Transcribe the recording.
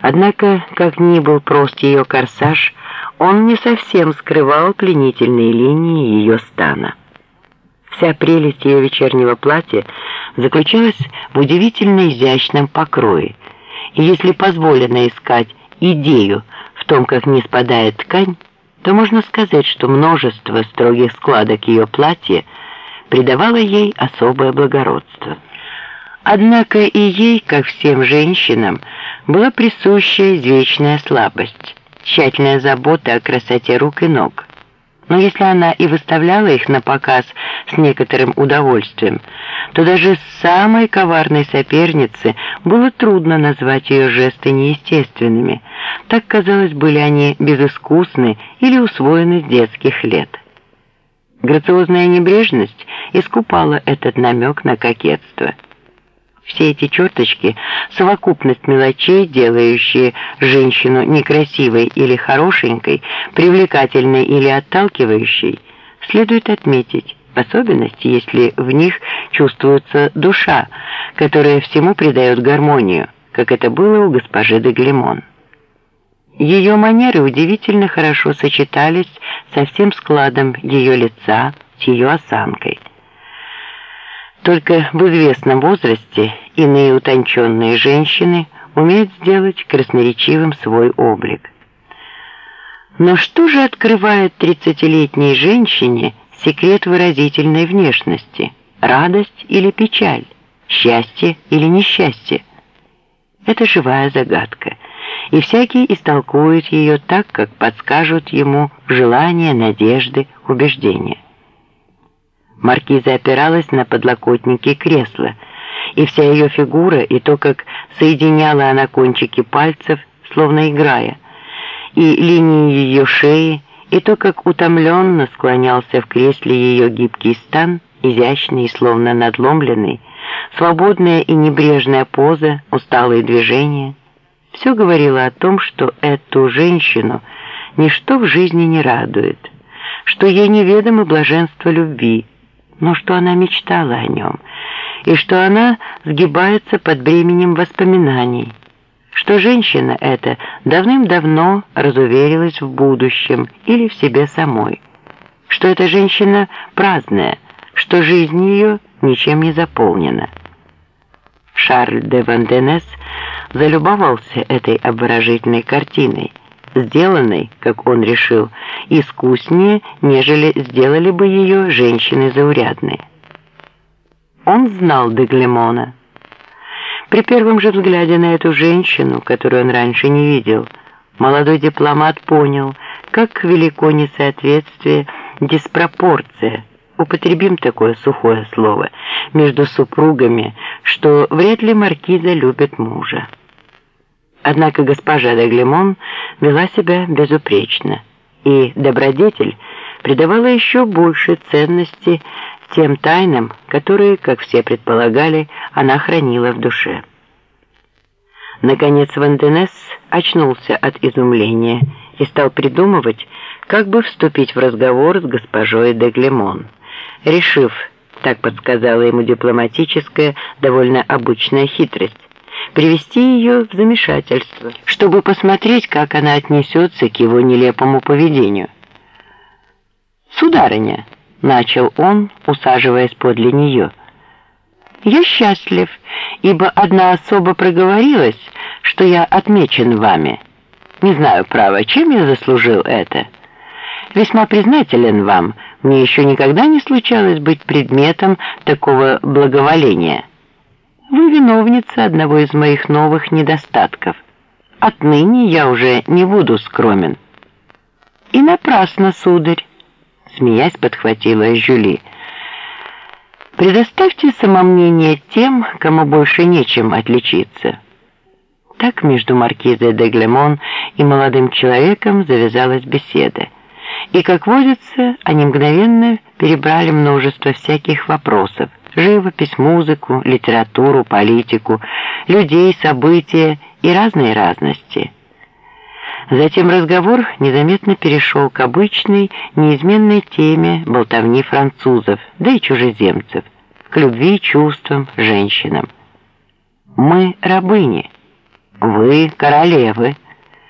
Однако, как ни был прост ее корсаж, он не совсем скрывал пленительные линии ее стана. Вся прелесть ее вечернего платья заключалась в удивительно изящном покрое, и если позволено искать идею в том, как не спадает ткань, то можно сказать, что множество строгих складок ее платья придавало ей особое благородство. Однако и ей, как всем женщинам, была присуща извечная слабость, тщательная забота о красоте рук и ног. Но если она и выставляла их на показ с некоторым удовольствием, то даже самой коварной сопернице было трудно назвать ее жесты неестественными. Так, казалось, были они безыскусны или усвоены с детских лет. Грациозная небрежность искупала этот намек на кокетство – все эти черточки – совокупность мелочей, делающие женщину некрасивой или хорошенькой, привлекательной или отталкивающей, следует отметить, в особенности, если в них чувствуется душа, которая всему придает гармонию, как это было у госпожи де Глемон. Ее манеры удивительно хорошо сочетались со всем складом ее лица, с ее осанкой – только в известном возрасте иные утонченные женщины умеют сделать красноречивым свой облик. Но что же открывает тридцатилетней женщине секрет выразительной внешности? Радость или печаль? Счастье или несчастье? Это живая загадка, и всякий истолкует ее так, как подскажут ему желания, надежды, убеждения. Маркиза опиралась на подлокотники кресла, и вся ее фигура, и то, как соединяла она кончики пальцев, словно играя, и линии ее шеи, и то, как утомленно склонялся в кресле ее гибкий стан, изящный словно надломленный, свободная и небрежная поза, усталые движения, все говорило о том, что эту женщину ничто в жизни не радует, что ей неведомо блаженство любви, но что она мечтала о нем, и что она сгибается под бременем воспоминаний, что женщина эта давным-давно разуверилась в будущем или в себе самой, что эта женщина праздная, что жизнь ее ничем не заполнена. Шарль де Ванденес залюбовался этой обворожительной картиной, сделанной, как он решил, искуснее, нежели сделали бы ее женщины заурядные. Он знал Деглемона. При первом же взгляде на эту женщину, которую он раньше не видел, молодой дипломат понял, как велико несоответствие, диспропорция, употребим такое сухое слово, между супругами, что вряд ли маркиза любит мужа. Однако госпожа Деглемон вела себя безупречно, и добродетель придавала еще больше ценности тем тайнам, которые, как все предполагали, она хранила в душе. Наконец Ванденес очнулся от изумления и стал придумывать, как бы вступить в разговор с госпожой Деглемон, решив, так подсказала ему дипломатическая, довольно обычная хитрость, привести ее в замешательство, чтобы посмотреть, как она отнесется к его нелепому поведению. «Сударыня», — начал он, усаживаясь подле нее, — «я счастлив, ибо одна особа проговорилась, что я отмечен вами. Не знаю, право, чем я заслужил это. Весьма признателен вам, мне еще никогда не случалось быть предметом такого благоволения». Вы виновница одного из моих новых недостатков. Отныне я уже не буду скромен. И напрасно, сударь, смеясь, подхватила Жюли. Предоставьте самомнение тем, кому больше нечем отличиться. Так между маркизой де Глемон и молодым человеком завязалась беседа. И, как водится, они мгновенно перебрали множество всяких вопросов, живопись, музыку, литературу, политику, людей, события и разные разности. Затем разговор незаметно перешел к обычной, неизменной теме болтовни французов, да и чужеземцев, к любви, чувствам, женщинам. «Мы рабыни», Вы королевы.